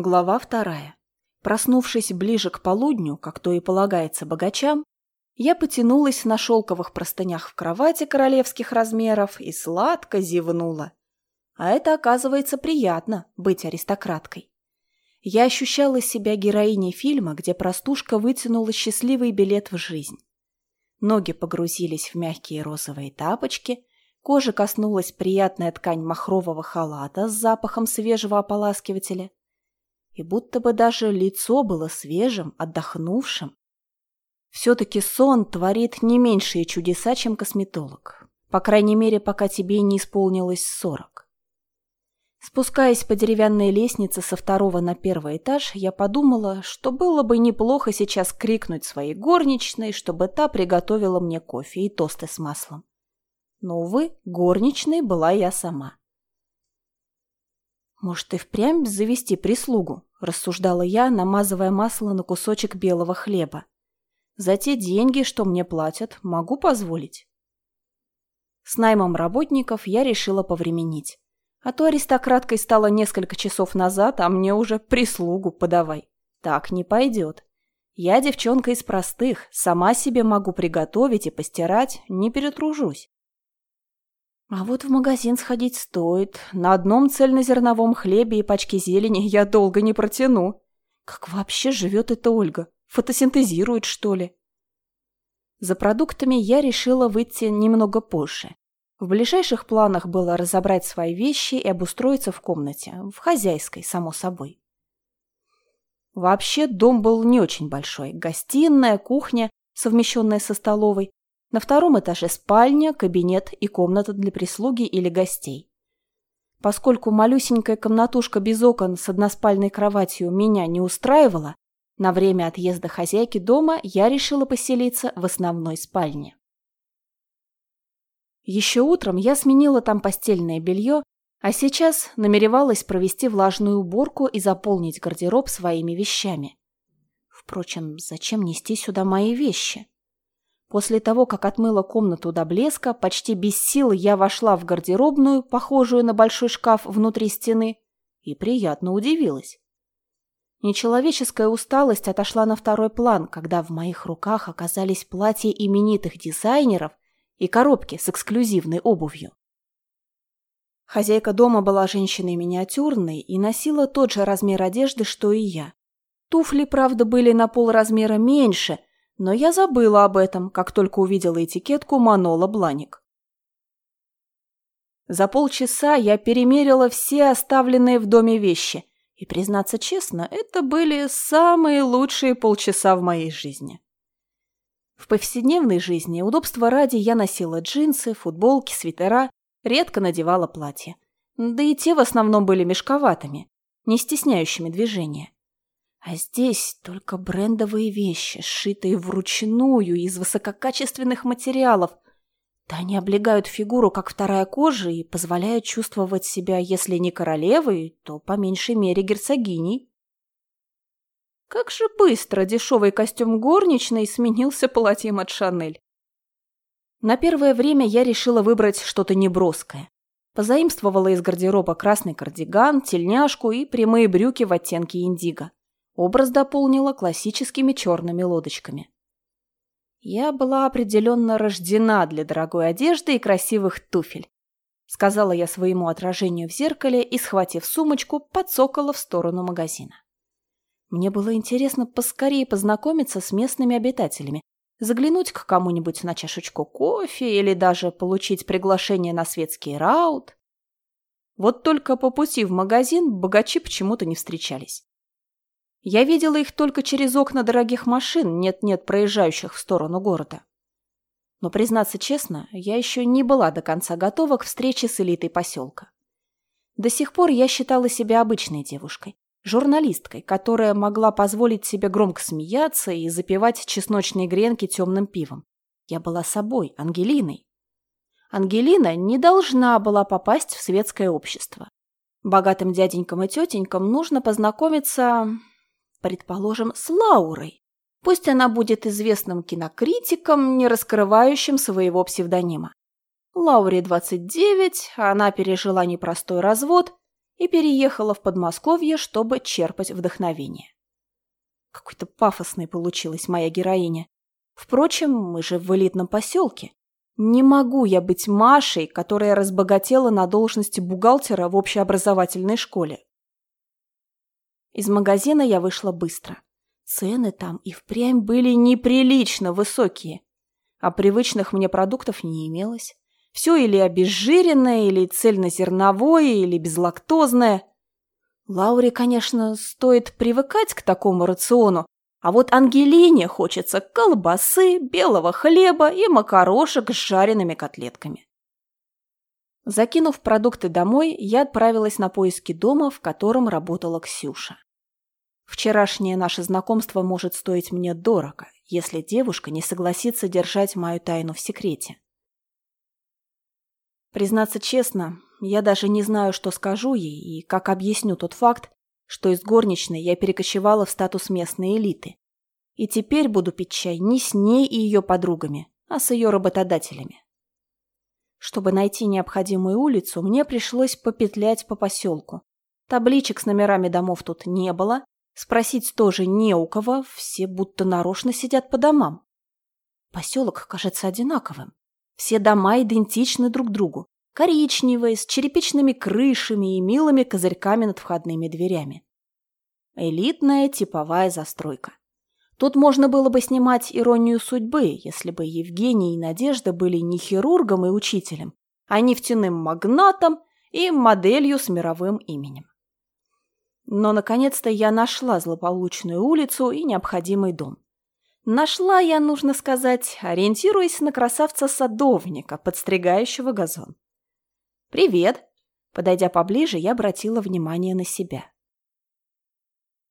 Глава вторая. Проснувшись ближе к полудню, как то и полагается богачам, я потянулась на шелковых простынях в кровати королевских размеров и сладко зевнула. А это, оказывается, приятно — быть аристократкой. Я ощущала себя героиней фильма, где простушка вытянула счастливый билет в жизнь. Ноги погрузились в мягкие розовые тапочки, кожа коснулась приятная ткань махрового халата с запахом свежего ополаскивателя, и будто бы даже лицо было свежим, отдохнувшим. Все-таки сон творит не меньшие чудеса, чем косметолог. По крайней мере, пока тебе не исполнилось сорок. Спускаясь по деревянной лестнице со второго на первый этаж, я подумала, что было бы неплохо сейчас крикнуть своей горничной, чтобы та приготовила мне кофе и тосты с маслом. Но, увы, горничной была я сама. Может, и впрямь завести прислугу? – рассуждала я, намазывая масло на кусочек белого хлеба. «За те деньги, что мне платят, могу позволить». С наймом работников я решила повременить. А то аристократкой стало несколько часов назад, а мне уже прислугу подавай. Так не пойдет. Я девчонка из простых, сама себе могу приготовить и постирать, не перетружусь. А вот в магазин сходить стоит. На одном цельнозерновом хлебе и пачке зелени я долго не протяну. Как вообще живет эта Ольга? Фотосинтезирует, что ли? За продуктами я решила выйти немного позже. В ближайших планах было разобрать свои вещи и обустроиться в комнате, в хозяйской, само собой. Вообще дом был не очень большой. Гостиная, кухня, совмещенная со столовой, на втором этаже спальня, кабинет и комната для прислуги или гостей. Поскольку малюсенькая комнатушка без окон с односпальной кроватью меня не устраивала, на время отъезда хозяйки дома я решила поселиться в основной спальне. Еще утром я сменила там постельное белье, а сейчас намеревалась провести влажную уборку и заполнить гардероб своими вещами. Впрочем, зачем нести сюда мои вещи? После того, как отмыла комнату до блеска, почти без сил я вошла в гардеробную, похожую на большой шкаф внутри стены, и приятно удивилась. Нечеловеческая усталость отошла на второй план, когда в моих руках оказались платья именитых дизайнеров и коробки с эксклюзивной обувью. Хозяйка дома была женщиной миниатюрной и носила тот же размер одежды, что и я. Туфли, правда, были на полразмера меньше – но я забыла об этом, как только увидела этикетку Манола Бланик. За полчаса я перемерила все оставленные в доме вещи, и, признаться честно, это были самые лучшие полчаса в моей жизни. В повседневной жизни удобства ради я носила джинсы, футболки, свитера, редко надевала платья. Да и те в основном были мешковатыми, не стесняющими движения. А здесь только брендовые вещи, сшитые вручную из высококачественных материалов. Да они облегают фигуру, как вторая кожа, и позволяют чувствовать себя, если не королевой, то по меньшей мере герцогиней. Как же быстро дешевый костюм горничной сменился платьем от Шанель. На первое время я решила выбрать что-то неброское. Позаимствовала из гардероба красный кардиган, тельняшку и прямые брюки в оттенке индиго. Образ дополнила классическими черными лодочками. «Я была определенно рождена для дорогой одежды и красивых туфель», сказала я своему отражению в зеркале и, схватив сумочку, подсокала в сторону магазина. Мне было интересно поскорее познакомиться с местными обитателями, заглянуть к кому-нибудь на чашечку кофе или даже получить приглашение на светский раут. Вот только по пути в магазин богачи почему-то не встречались. Я видела их только через окна дорогих машин, нет-нет, проезжающих в сторону города. Но, признаться честно, я еще не была до конца готова к встрече с элитой поселка. До сих пор я считала себя обычной девушкой, журналисткой, которая могла позволить себе громко смеяться и запивать чесночные гренки темным пивом. Я была собой, Ангелиной. Ангелина не должна была попасть в светское общество. Богатым дяденькам и тетенькам нужно познакомиться Предположим, с Лаурой. Пусть она будет известным кинокритиком, не раскрывающим своего псевдонима. Лауре 29, она пережила непростой развод, и переехала в Подмосковье, чтобы черпать вдохновение. Какой-то пафосной получилась моя героиня. Впрочем, мы же в элитном поселке. Не могу я быть Машей, которая разбогатела на должности бухгалтера в общеобразовательной школе. Из магазина я вышла быстро. Цены там и впрямь были неприлично высокие, а привычных мне продуктов не имелось. Все или обезжиренное, или цельнозерновое, или безлактозное. Лауре, конечно, стоит привыкать к такому рациону, а вот Ангелине хочется колбасы, белого хлеба и макарошек с жареными котлетками. Закинув продукты домой, я отправилась на поиски дома, в котором работала Ксюша. Вчерашнее наше знакомство может стоить мне дорого, если девушка не согласится держать мою тайну в секрете. Признаться честно, я даже не знаю, что скажу ей и как объясню тот факт, что из горничной я перекочевала в статус местной элиты. И теперь буду пить чай не с ней и ее подругами, а с ее работодателями. Чтобы найти необходимую улицу, мне пришлось попетлять по поселку. Табличек с номерами домов тут не было, спросить тоже не у кого, все будто нарочно сидят по домам. Поселок кажется одинаковым. Все дома идентичны друг другу. Коричневые, с черепичными крышами и милыми козырьками над входными дверями. Элитная типовая застройка. Тут можно было бы снимать иронию судьбы, если бы Евгений и Надежда были не хирургом и учителем, а нефтяным магнатом и моделью с мировым именем. Но, наконец-то, я нашла злополучную улицу и необходимый дом. Нашла я, нужно сказать, ориентируясь на красавца-садовника, подстригающего газон. «Привет!» Подойдя поближе, я обратила внимание на себя.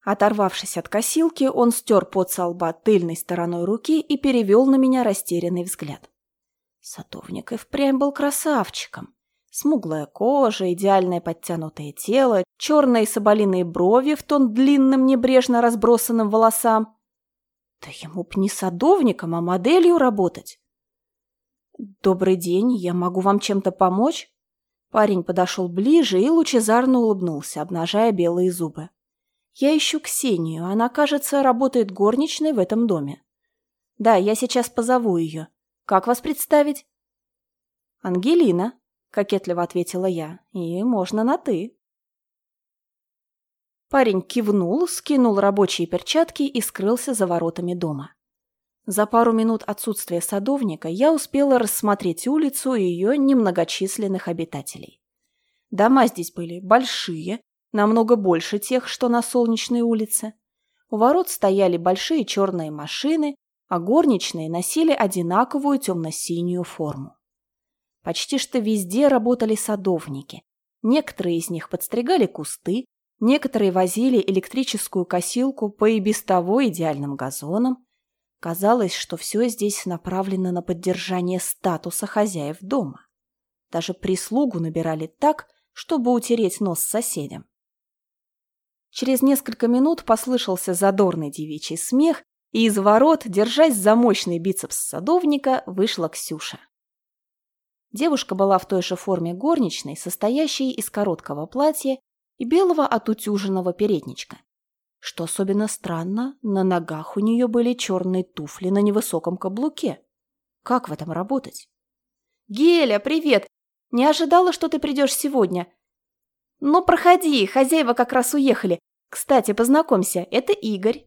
Оторвавшись от косилки, он стер пот со лба тыльной стороной руки и перевел на меня растерянный взгляд. Садовник и впрямь был красавчиком. Смуглая кожа, идеальное подтянутое тело, черные соболиные брови в тон длинным небрежно разбросанным волосам. Да ему б не садовником, а моделью работать. «Добрый день, я могу вам чем-то помочь?» Парень подошел ближе и лучезарно улыбнулся, обнажая белые зубы. «Я ищу Ксению. Она, кажется, работает горничной в этом доме». «Да, я сейчас позову ее. Как вас представить?» «Ангелина», — кокетливо ответила я, — «и можно на «ты». Парень кивнул, скинул рабочие перчатки и скрылся за воротами дома. За пару минут отсутствия садовника я успела рассмотреть улицу и ее немногочисленных обитателей. Дома здесь были большие, намного больше тех, что на Солнечной улице. У ворот стояли большие черные машины, а горничные носили одинаковую темно-синюю форму. Почти что везде работали садовники. Некоторые из них подстригали кусты, Некоторые возили электрическую косилку по и без того идеальным газонам. Казалось, что все здесь направлено на поддержание статуса хозяев дома. Даже прислугу набирали так, чтобы утереть нос соседям. Через несколько минут послышался задорный девичий смех, и из ворот, держась за мощный бицепс садовника, вышла Ксюша. Девушка была в той же форме горничной, состоящей из короткого платья и белого отутюженного передничка. Что особенно странно, на ногах у нее были черные туфли на невысоком каблуке. Как в этом работать? «Геля, привет! Не ожидала, что ты придешь сегодня. Ну, проходи, хозяева как раз уехали. Кстати, познакомься, это Игорь».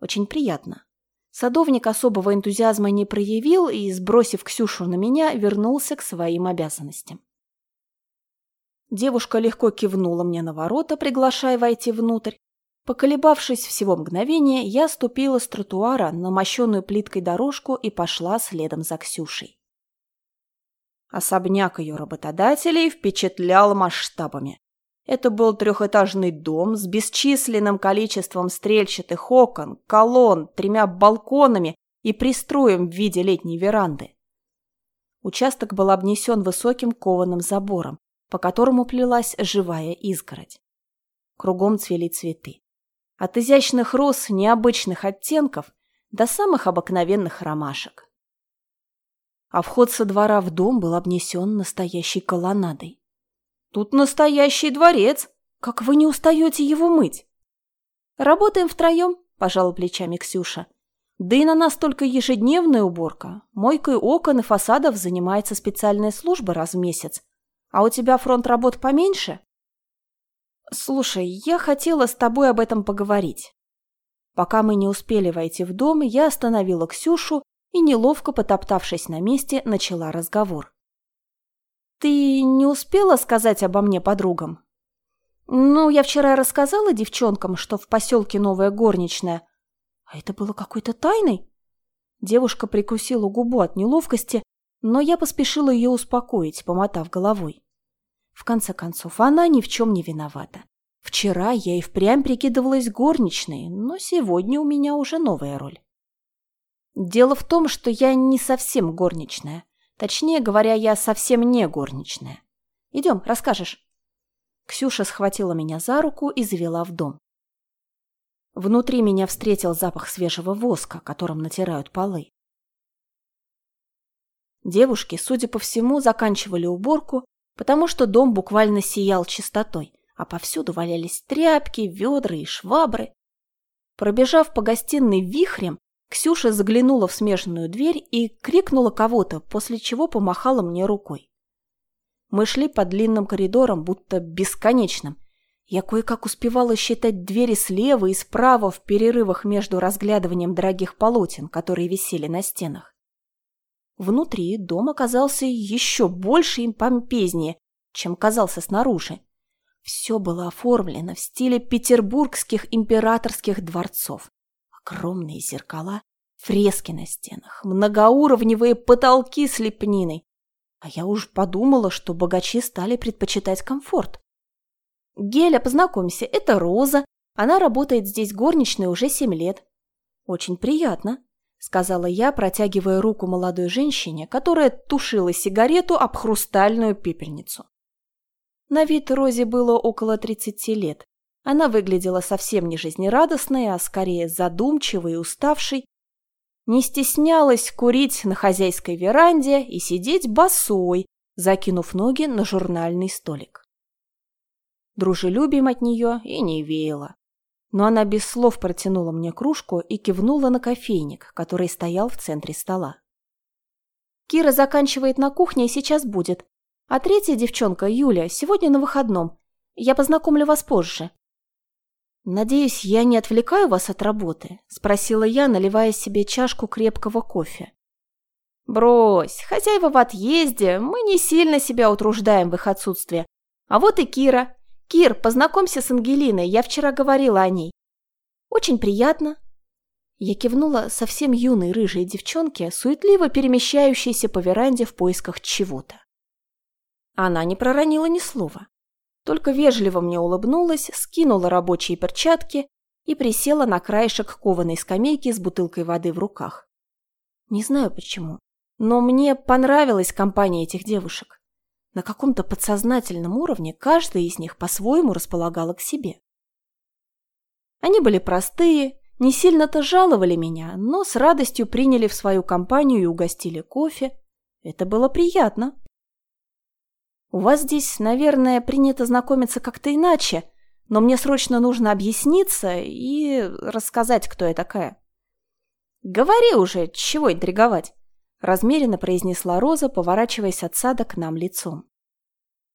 «Очень приятно». Садовник особого энтузиазма не проявил и, сбросив Ксюшу на меня, вернулся к своим обязанностям. Девушка легко кивнула мне на ворота, приглашая войти внутрь. Поколебавшись всего мгновение, я ступила с тротуара на мощенную плиткой дорожку и пошла следом за Ксюшей. Особняк ее работодателей впечатлял масштабами. Это был трехэтажный дом с бесчисленным количеством стрельчатых окон, колонн, тремя балконами и пристроем в виде летней веранды. Участок был обнесен высоким кованым забором, по которому плелась живая изгородь. Кругом цвели цветы. От изящных роз необычных оттенков до самых обыкновенных ромашек. А вход со двора в дом был обнесен настоящей колоннадой. Тут настоящий дворец. Как вы не устаете его мыть? Работаем втроем, пожала плечами Ксюша. Да и на нас только ежедневная уборка. Мойкой окон и фасадов занимается специальная служба раз в месяц. А у тебя фронт работ поменьше? Слушай, я хотела с тобой об этом поговорить. Пока мы не успели войти в дом, я остановила Ксюшу и, неловко потоптавшись на месте, начала разговор. «Ты не успела сказать обо мне подругам?» «Ну, я вчера рассказала девчонкам, что в поселке новая горничная. А это было какой-то тайной?» Девушка прикусила губу от неловкости, но я поспешила ее успокоить, помотав головой. В конце концов, она ни в чем не виновата. Вчера я и впрямь прикидывалась горничной, но сегодня у меня уже новая роль. Дело в том, что я не совсем горничная. Точнее говоря, я совсем не горничная. Идем, расскажешь. Ксюша схватила меня за руку и завела в дом. Внутри меня встретил запах свежего воска, которым натирают полы. Девушки, судя по всему, заканчивали уборку, потому что дом буквально сиял чистотой, а повсюду валялись тряпки, ведра и швабры. Пробежав по гостиной вихрем, Ксюша заглянула в смежную дверь и крикнула кого-то, после чего помахала мне рукой. Мы шли по длинным коридорам, будто бесконечным. Я кое-как успевала считать двери слева и справа в перерывах между разглядыванием дорогих полотен, которые висели на стенах. Внутри дом оказался еще больше и помпезнее, чем казался снаружи. Все было оформлено в стиле петербургских императорских дворцов. Огромные зеркала, фрески на стенах, многоуровневые потолки с лепниной. А я уж подумала, что богачи стали предпочитать комфорт. «Геля, познакомься, это Роза. Она работает здесь горничной уже семь лет». «Очень приятно», сказала я, протягивая руку молодой женщине, которая тушила сигарету об хрустальную пепельницу. На вид Розе было около 30 лет. Она выглядела совсем не жизнерадостной, а скорее задумчивой и уставшей. Не стеснялась курить на хозяйской веранде и сидеть босой, закинув ноги на журнальный столик. Дружелюбием от нее и не веяло но она без слов протянула мне кружку и кивнула на кофейник, который стоял в центре стола. «Кира заканчивает на кухне и сейчас будет. А третья девчонка, Юля, сегодня на выходном. Я познакомлю вас позже». «Надеюсь, я не отвлекаю вас от работы?» – спросила я, наливая себе чашку крепкого кофе. «Брось, хозяева в отъезде, мы не сильно себя утруждаем в их отсутствие. А вот и Кира. «Кир, познакомься с Ангелиной, я вчера говорила о ней». «Очень приятно». Я кивнула совсем юной рыжей девчонке, суетливо перемещающейся по веранде в поисках чего-то. Она не проронила ни слова, только вежливо мне улыбнулась, скинула рабочие перчатки и присела на краешек кованой скамейки с бутылкой воды в руках. Не знаю почему, но мне понравилась компания этих девушек. На каком-то подсознательном уровне каждая из них по-своему располагала к себе. Они были простые, не сильно-то жаловали меня, но с радостью приняли в свою компанию и угостили кофе. Это было приятно. У вас здесь, наверное, принято знакомиться как-то иначе, но мне срочно нужно объясниться и рассказать, кто я такая. Говори уже, чего интриговать размеренно произнесла Роза, поворачиваясь от сада к нам лицом.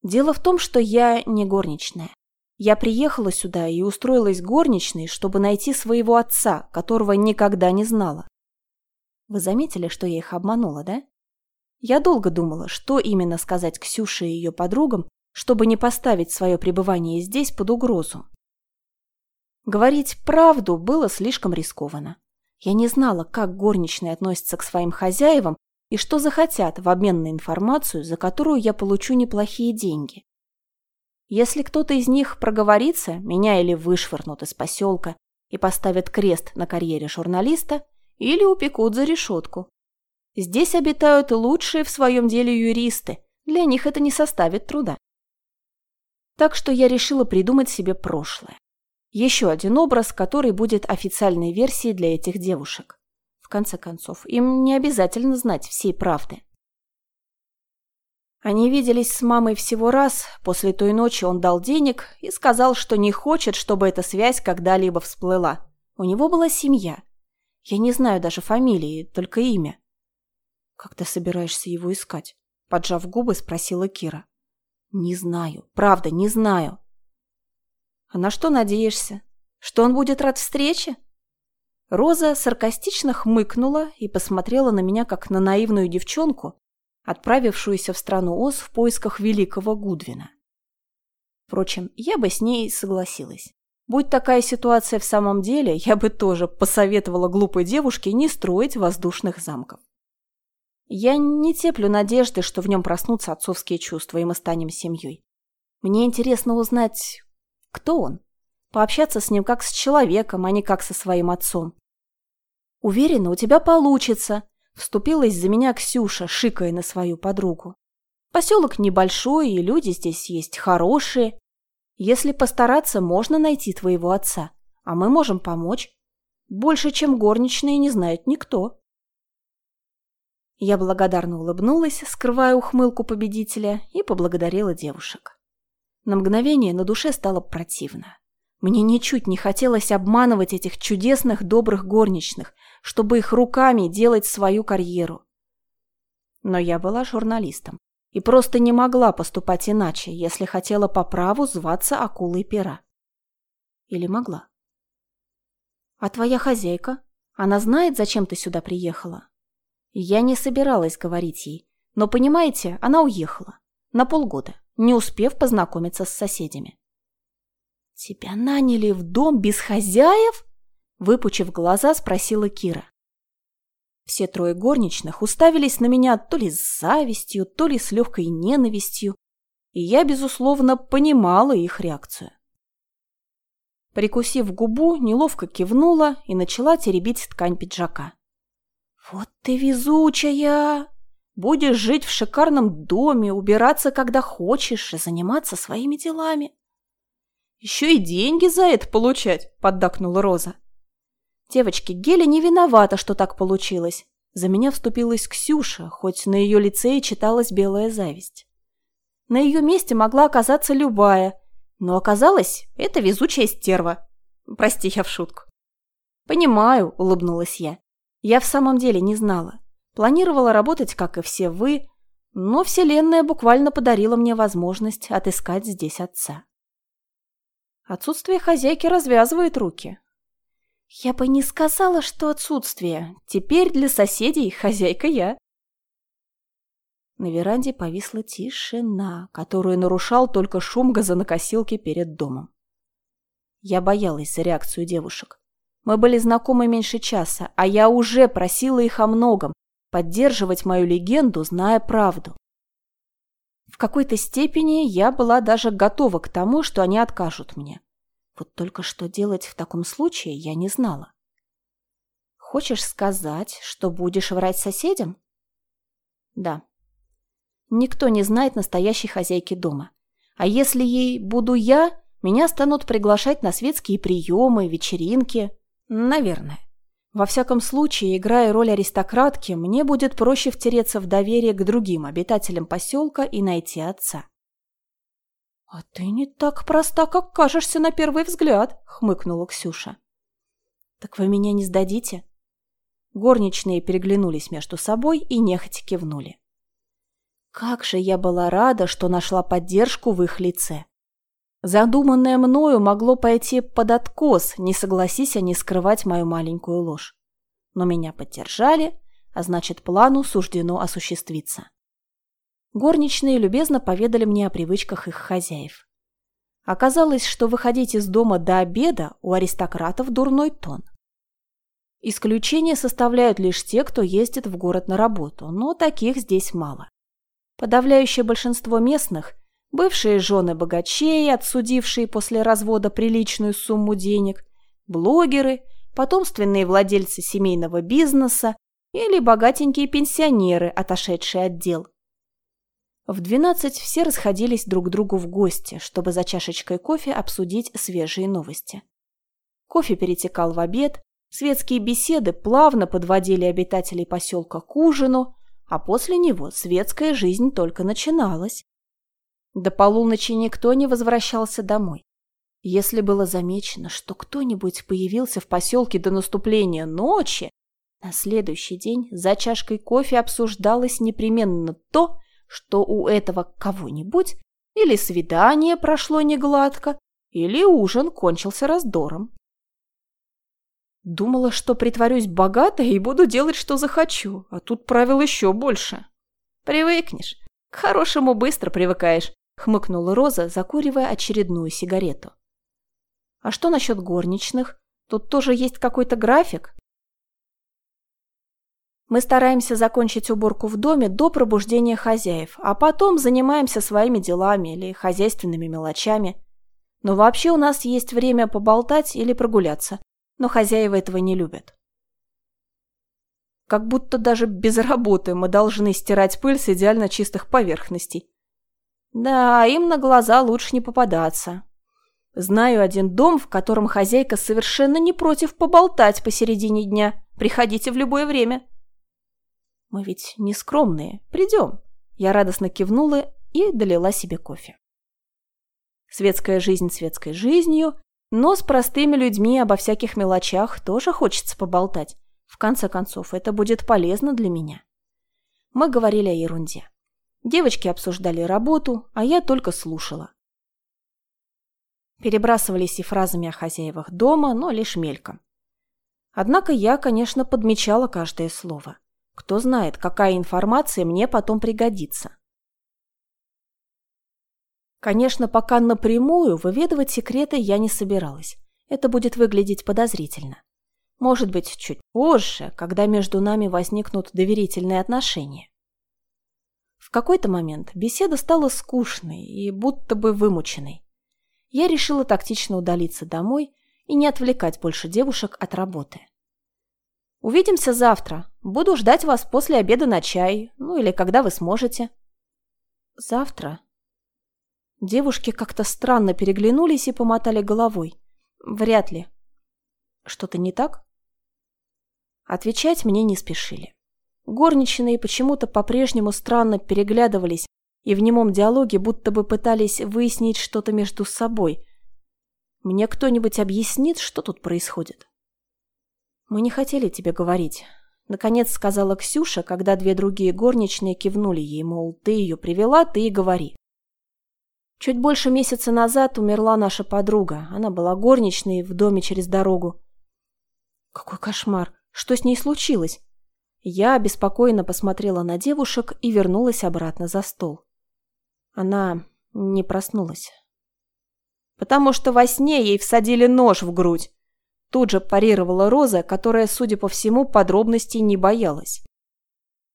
Дело в том, что я не горничная. Я приехала сюда и устроилась горничной, чтобы найти своего отца, которого никогда не знала. Вы заметили, что я их обманула, да? Я долго думала, что именно сказать Ксюше и ее подругам, чтобы не поставить свое пребывание здесь под угрозу. Говорить правду было слишком рискованно. Я не знала, как горничные относятся к своим хозяевам и что захотят в обмен на информацию, за которую я получу неплохие деньги. Если кто-то из них проговорится, меня или вышвырнут из поселка и поставят крест на карьере журналиста, или упекут за решетку. Здесь обитают лучшие в своем деле юристы, для них это не составит труда. Так что я решила придумать себе прошлое. Еще один образ, который будет официальной версией для этих девушек. В конце концов, им не обязательно знать всей правды. Они виделись с мамой всего раз, после той ночи он дал денег и сказал, что не хочет, чтобы эта связь когда-либо всплыла. У него была семья. Я не знаю даже фамилии, только имя. «Как ты собираешься его искать?» Поджав губы, спросила Кира. «Не знаю. Правда, не знаю». «А на что надеешься? Что он будет рад встрече?» Роза саркастично хмыкнула и посмотрела на меня, как на наивную девчонку, отправившуюся в страну Оз в поисках великого Гудвина. Впрочем, я бы с ней согласилась. Будь такая ситуация в самом деле, я бы тоже посоветовала глупой девушке не строить воздушных замков. Я не теплю надежды, что в нем проснутся отцовские чувства, и мы станем семьей. Мне интересно узнать, кто он. Пообщаться с ним как с человеком, а не как со своим отцом. Уверена, у тебя получится, Вступилась за меня Ксюша, шикая на свою подругу. Поселок небольшой, и люди здесь есть хорошие. Если постараться, можно найти твоего отца, а мы можем помочь. Больше, чем горничные, не знает никто. Я благодарно улыбнулась, скрывая ухмылку победителя, и поблагодарила девушек. На мгновение на душе стало противно. Мне ничуть не хотелось обманывать этих чудесных добрых горничных, чтобы их руками делать свою карьеру. Но я была журналистом и просто не могла поступать иначе, если хотела по праву зваться акулой пера. Или могла? А твоя хозяйка? Она знает, зачем ты сюда приехала? Я не собиралась говорить ей, но, понимаете, она уехала. На полгода, не успев познакомиться с соседями. «Тебя наняли в дом без хозяев?» Выпучив глаза, спросила Кира. Все трое горничных уставились на меня то ли с завистью, то ли с легкой ненавистью, и я, безусловно, понимала их реакцию. Прикусив губу, неловко кивнула и начала теребить ткань пиджака. «Вот ты везучая! Будешь жить в шикарном доме, убираться, когда хочешь, и заниматься своими делами. «Еще и деньги за это получать», — поддакнула Роза. Девочки, Геля не виновата, что так получилось. За меня вступилась Ксюша, хоть на ее лице и читалась белая зависть. На ее месте могла оказаться любая, но оказалось, это везучая стерва. Прости, я в шутку. «Понимаю», — улыбнулась я. «Я в самом деле не знала. Планировала работать, как и все вы, но Вселенная буквально подарила мне возможность отыскать здесь отца». Отсутствие хозяйки развязывает руки. Я бы не сказала, что отсутствие. Теперь для соседей хозяйка я. На веранде повисла тишина, которую нарушал только шум газонокосилки перед домом. Я боялась за реакцию девушек. Мы были знакомы меньше часа, а я уже просила их о многом, поддерживать мою легенду, зная правду. В какой-то степени я была даже готова к тому, что они откажут мне. Вот только что делать в таком случае я не знала. Хочешь сказать, что будешь врать соседям? Да. Никто не знает настоящей хозяйки дома. А если ей буду я, меня станут приглашать на светские приемы, вечеринки. Наверное. Во всяком случае, играя роль аристократки, мне будет проще втереться в доверие к другим обитателям поселка и найти отца. «А ты не так проста, как кажешься на первый взгляд», — хмыкнула Ксюша. «Так вы меня не сдадите?» Горничные переглянулись между собой и нехотя кивнули. Как же я была рада, что нашла поддержку в их лице. Задуманное мною могло пойти под откос, не согласись они скрывать мою маленькую ложь. Но меня поддержали, а значит, плану суждено осуществиться. Горничные любезно поведали мне о привычках их хозяев. Оказалось, что выходить из дома до обеда у аристократов дурной тон. Исключение составляют лишь те, кто ездит в город на работу, но таких здесь мало. Подавляющее большинство местных – бывшие жены богачей, отсудившие после развода приличную сумму денег, блогеры, потомственные владельцы семейного бизнеса или богатенькие пенсионеры, отошедшие от дел. В двенадцать все расходились друг к другу в гости, чтобы за чашечкой кофе обсудить свежие новости. Кофе перетекал в обед, светские беседы плавно подводили обитателей поселка к ужину, а после него светская жизнь только начиналась. До полуночи никто не возвращался домой. Если было замечено, что кто-нибудь появился в поселке до наступления ночи, на следующий день за чашкой кофе обсуждалось непременно то, что у этого кого-нибудь или свидание прошло негладко, или ужин кончился раздором. Думала, что притворюсь богатой и буду делать, что захочу, а тут правил еще больше. Привыкнешь. К хорошему быстро привыкаешь, хмыкнула Роза, закуривая очередную сигарету. А что насчет горничных? Тут тоже есть какой-то график? Мы стараемся закончить уборку в доме до пробуждения хозяев, а потом занимаемся своими делами или хозяйственными мелочами. Но вообще у нас есть время поболтать или прогуляться но хозяева этого не любят. Как будто даже без работы мы должны стирать пыль с идеально чистых поверхностей. Да, им на глаза лучше не попадаться. Знаю один дом, в котором хозяйка совершенно не против поболтать посередине дня. Приходите в любое время. Мы ведь не скромные. Придем. Я радостно кивнула и долила себе кофе. Светская жизнь светской жизнью, но с простыми людьми обо всяких мелочах тоже хочется поболтать. В конце концов, это будет полезно для меня. Мы говорили о ерунде. Девочки обсуждали работу, а я только слушала. Перебрасывались и фразами о хозяевах дома, но лишь мельком. Однако я, конечно, подмечала каждое слово. Кто знает, какая информация мне потом пригодится. Конечно, пока напрямую выведывать секреты я не собиралась. Это будет выглядеть подозрительно. Может быть, чуть позже, когда между нами возникнут доверительные отношения. В какой-то момент беседа стала скучной и будто бы вымученной. Я решила тактично удалиться домой и не отвлекать больше девушек от работы. Увидимся завтра. Буду ждать вас после обеда на чай, ну или когда вы сможете. Завтра? Девушки как-то странно переглянулись и помотали головой. Вряд ли. Что-то не так? Отвечать мне не спешили. Горничные почему-то по-прежнему странно переглядывались и в немом диалоге будто бы пытались выяснить что-то между собой. Мне кто-нибудь объяснит, что тут происходит? Мы не хотели тебе говорить. Наконец сказала Ксюша, когда две другие горничные кивнули ей, мол, ты ее привела, ты и говори. Чуть больше месяца назад умерла наша подруга. Она была горничной в доме через дорогу. Какой кошмар! Что с ней случилось? Я обеспокоенно посмотрела на девушек и вернулась обратно за стол. Она не проснулась. Потому что во сне ей всадили нож в грудь. Тут же парировала Роза, которая, судя по всему, подробностей не боялась.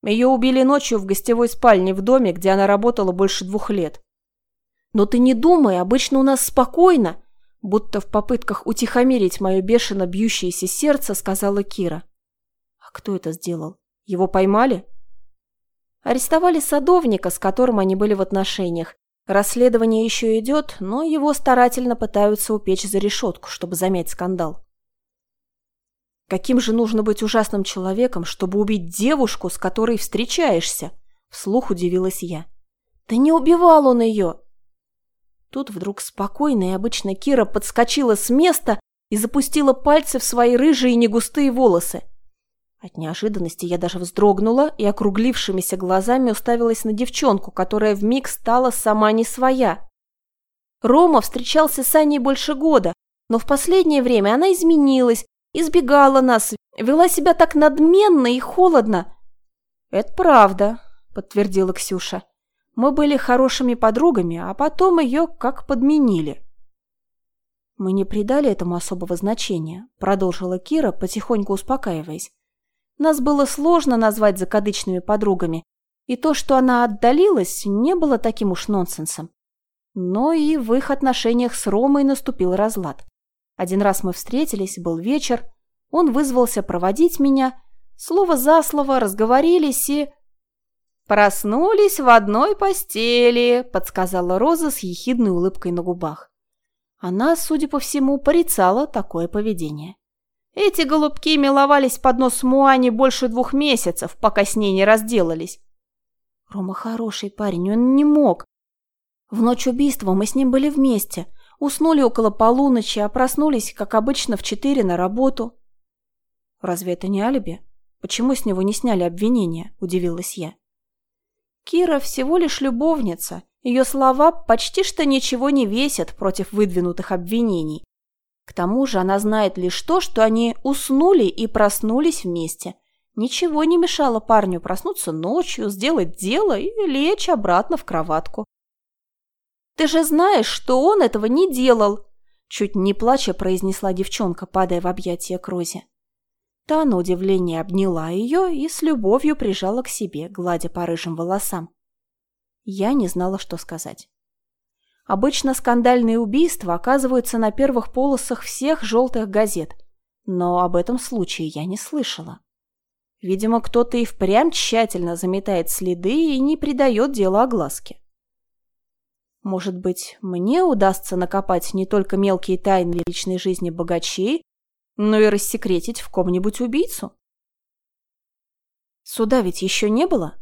Ее убили ночью в гостевой спальне в доме, где она работала больше двух лет. Но ты не думай, обычно у нас спокойно, будто в попытках утихомирить мое бешено бьющееся сердце, сказала Кира. А кто это сделал? Его поймали? Арестовали садовника, с которым они были в отношениях. Расследование еще идет, но его старательно пытаются упечь за решетку, чтобы замять скандал. Каким же нужно быть ужасным человеком, чтобы убить девушку, с которой встречаешься? Вслух удивилась я. Да не убивал он ее. Тут вдруг спокойно и обычно Кира подскочила с места и запустила пальцы в свои рыжие негустые волосы. От неожиданности я даже вздрогнула и округлившимися глазами уставилась на девчонку, которая вмиг стала сама не своя. Рома встречался с Аней больше года, но в последнее время она изменилась, избегала нас, вела себя так надменно и холодно. «Это правда», — подтвердила Ксюша. Мы были хорошими подругами, а потом ее как подменили. Мы не придали этому особого значения, продолжила Кира, потихоньку успокаиваясь. Нас было сложно назвать закадычными подругами, и то, что она отдалилась, не было таким уж нонсенсом. Но и в их отношениях с Ромой наступил разлад. Один раз мы встретились, был вечер, он вызвался проводить меня, слово за слово разговорились и... «Проснулись в одной постели», – подсказала Роза с ехидной улыбкой на губах. Она, судя по всему, порицала такое поведение. Эти голубки миловались под нос Муани больше двух месяцев, пока с ней не разделались. Рома хороший парень, он не мог. В ночь убийства мы с ним были вместе. Уснули около полуночи, а проснулись, как обычно, в четыре на работу. Разве это не алиби? Почему с него не сняли обвинения? Удивилась я. Кира всего лишь любовница. Ее слова почти что ничего не весят против выдвинутых обвинений. К тому же она знает лишь то, что они уснули и проснулись вместе. Ничего не мешало парню проснуться ночью, сделать дело и лечь обратно в кроватку. «Ты же знаешь, что он этого не делал!» Чуть не плача произнесла девчонка, падая в объятия к Розе. Та на удивление обняла ее и с любовью прижала к себе, гладя по рыжим волосам. Я не знала, что сказать. Обычно скандальные убийства оказываются на первых полосах всех желтых газет, но об этом случае я не слышала. Видимо, кто-то и впрямь тщательно заметает следы и не придает делу огласки. Может быть, мне удастся накопать не только мелкие тайны личной жизни богачей, но и рассекретить в ком-нибудь убийцу? Суда ведь еще не было.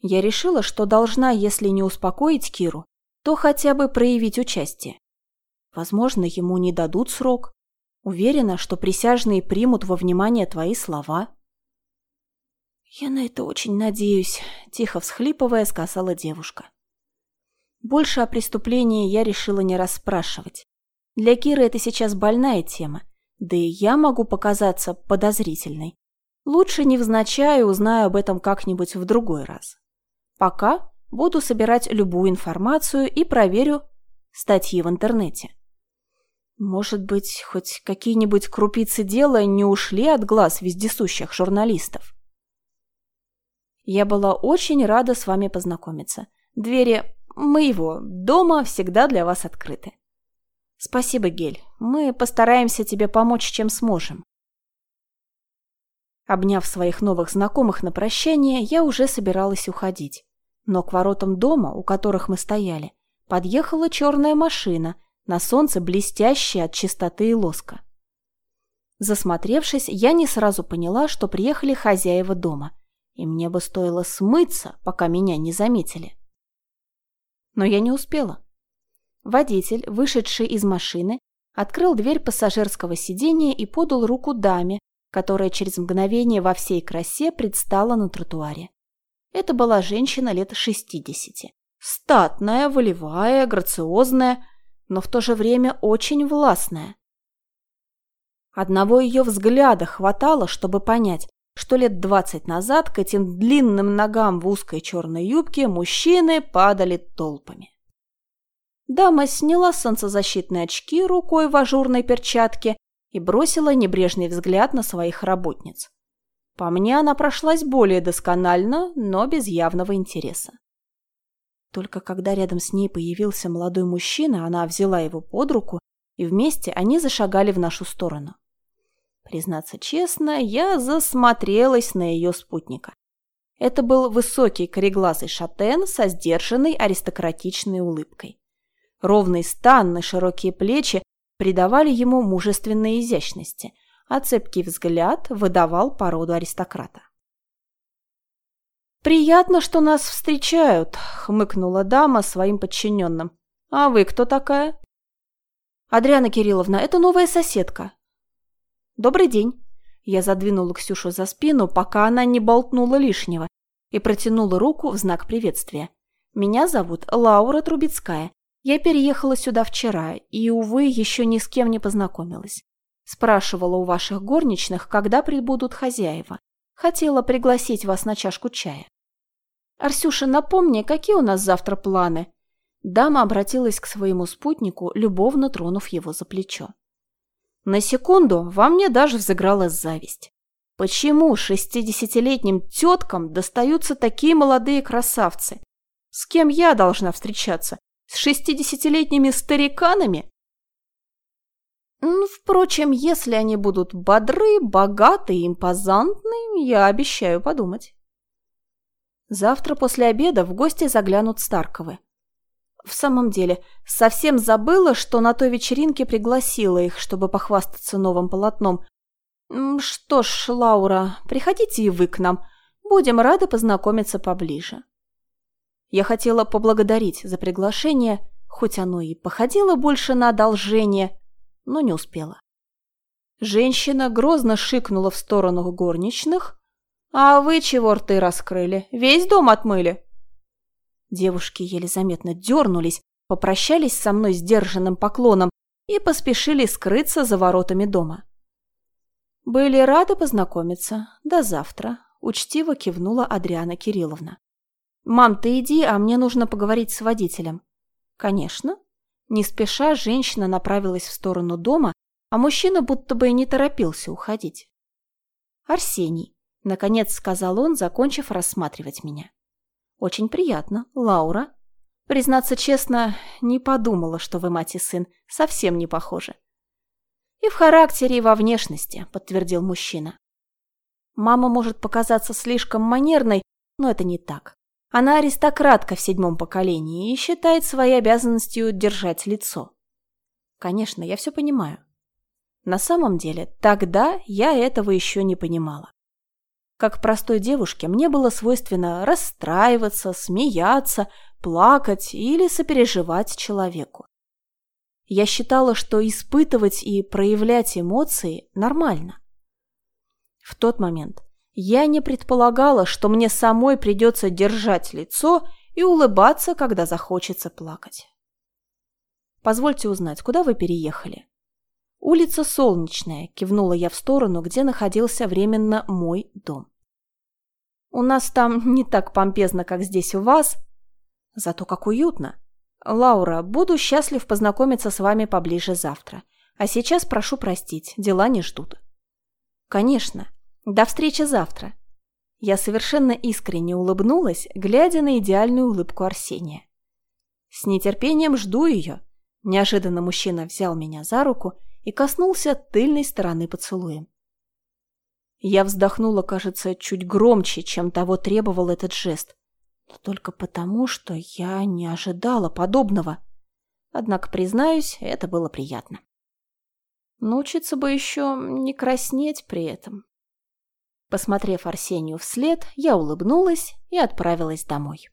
Я решила, что должна, если не успокоить Киру, то хотя бы проявить участие. Возможно, ему не дадут срок. Уверена, что присяжные примут во внимание твои слова. «Я на это очень надеюсь», – тихо всхлипывая, сказала девушка. Больше о преступлении я решила не расспрашивать. Для Киры это сейчас больная тема, да и я могу показаться подозрительной. Лучше невзначай узнаю об этом как-нибудь в другой раз. Пока Буду собирать любую информацию и проверю статьи в интернете. Может быть, хоть какие-нибудь крупицы дела не ушли от глаз вездесущих журналистов. Я была очень рада с вами познакомиться. Двери моего дома всегда для вас открыты. Спасибо, Гель. Мы постараемся тебе помочь, чем сможем. Обняв своих новых знакомых на прощание, я уже собиралась уходить. Но к воротам дома, у которых мы стояли, подъехала черная машина, на солнце блестящая от чистоты и лоска. Засмотревшись, я не сразу поняла, что приехали хозяева дома, и мне бы стоило смыться, пока меня не заметили. Но я не успела. Водитель, вышедший из машины, открыл дверь пассажирского сидения и подал руку даме, которая через мгновение во всей красе предстала на тротуаре. Это была женщина лет шестидесяти. Статная, волевая, грациозная, но в то же время очень властная. Одного ее взгляда хватало, чтобы понять, что лет двадцать назад к этим длинным ногам в узкой черной юбке мужчины падали толпами. Дама сняла солнцезащитные очки рукой в ажурной перчатке и бросила небрежный взгляд на своих работниц. По мне она прошлась более досконально, но без явного интереса. Только когда рядом с ней появился молодой мужчина, она взяла его под руку, и вместе они зашагали в нашу сторону. Признаться честно, я засмотрелась на ее спутника. Это был высокий кореглазый шатен со сдержанной аристократичной улыбкой. Ровный стан и широкие плечи придавали ему мужественной изящности – а цепкий взгляд выдавал породу аристократа. «Приятно, что нас встречают», — хмыкнула дама своим подчиненным. «А вы кто такая?» «Адриана Кирилловна, это новая соседка». «Добрый день». Я задвинула Ксюшу за спину, пока она не болтнула лишнего, и протянула руку в знак приветствия. «Меня зовут Лаура Трубецкая. Я переехала сюда вчера и, увы, еще ни с кем не познакомилась. Спрашивала у ваших горничных, когда прибудут хозяева. Хотела пригласить вас на чашку чая. Арсюша, напомни, какие у нас завтра планы?» Дама обратилась к своему спутнику, любовно тронув его за плечо. На секунду во мне даже взыграла зависть. Почему шестидесятилетним теткам достаются такие молодые красавцы? С кем я должна встречаться? С шестидесятилетними стариканами? Впрочем, если они будут бодры, богаты и импозантны, я обещаю подумать. Завтра после обеда в гости заглянут Старковы. В самом деле, совсем забыла, что на той вечеринке пригласила их, чтобы похвастаться новым полотном. «Что ж, Лаура, приходите и вы к нам. Будем рады познакомиться поближе». Я хотела поблагодарить за приглашение, хоть оно и походило больше на одолжение, но не успела. Женщина грозно шикнула в сторону горничных. «А вы чего рты раскрыли? Весь дом отмыли?» Девушки еле заметно дернулись, попрощались со мной сдержанным поклоном и поспешили скрыться за воротами дома. «Были рады познакомиться. До завтра», – учтиво кивнула Адриана Кирилловна. «Мам, ты иди, а мне нужно поговорить с водителем». «Конечно». Не спеша женщина направилась в сторону дома, а мужчина будто бы и не торопился уходить. «Арсений», — наконец сказал он, закончив рассматривать меня. «Очень приятно, Лаура. Признаться честно, не подумала, что вы мать и сын, совсем не похожи». «И в характере, и во внешности», — подтвердил мужчина. «Мама может показаться слишком манерной, но это не так. Она аристократка в седьмом поколении и считает своей обязанностью держать лицо. Конечно, я все понимаю. На самом деле, тогда я этого еще не понимала. Как простой девушке мне было свойственно расстраиваться, смеяться, плакать или сопереживать человеку. Я считала, что испытывать и проявлять эмоции нормально. В тот момент я не предполагала, что мне самой придется держать лицо и улыбаться, когда захочется плакать. «Позвольте узнать, куда вы переехали?» «Улица Солнечная», – кивнула я в сторону, где находился временно мой дом. «У нас там не так помпезно, как здесь у вас, зато как уютно. Лаура, буду счастлив познакомиться с вами поближе завтра. А сейчас прошу простить, дела не ждут». «Конечно. До встречи завтра». Я совершенно искренне улыбнулась, глядя на идеальную улыбку Арсения. «С нетерпением жду ее». Неожиданно мужчина взял меня за руку и коснулся тыльной стороны поцелуем. Я вздохнула, кажется, чуть громче, чем того требовал этот жест, но только потому, что я не ожидала подобного. Однако, признаюсь, это было приятно. Научиться бы еще не краснеть при этом. Посмотрев Арсению вслед, я улыбнулась и отправилась домой.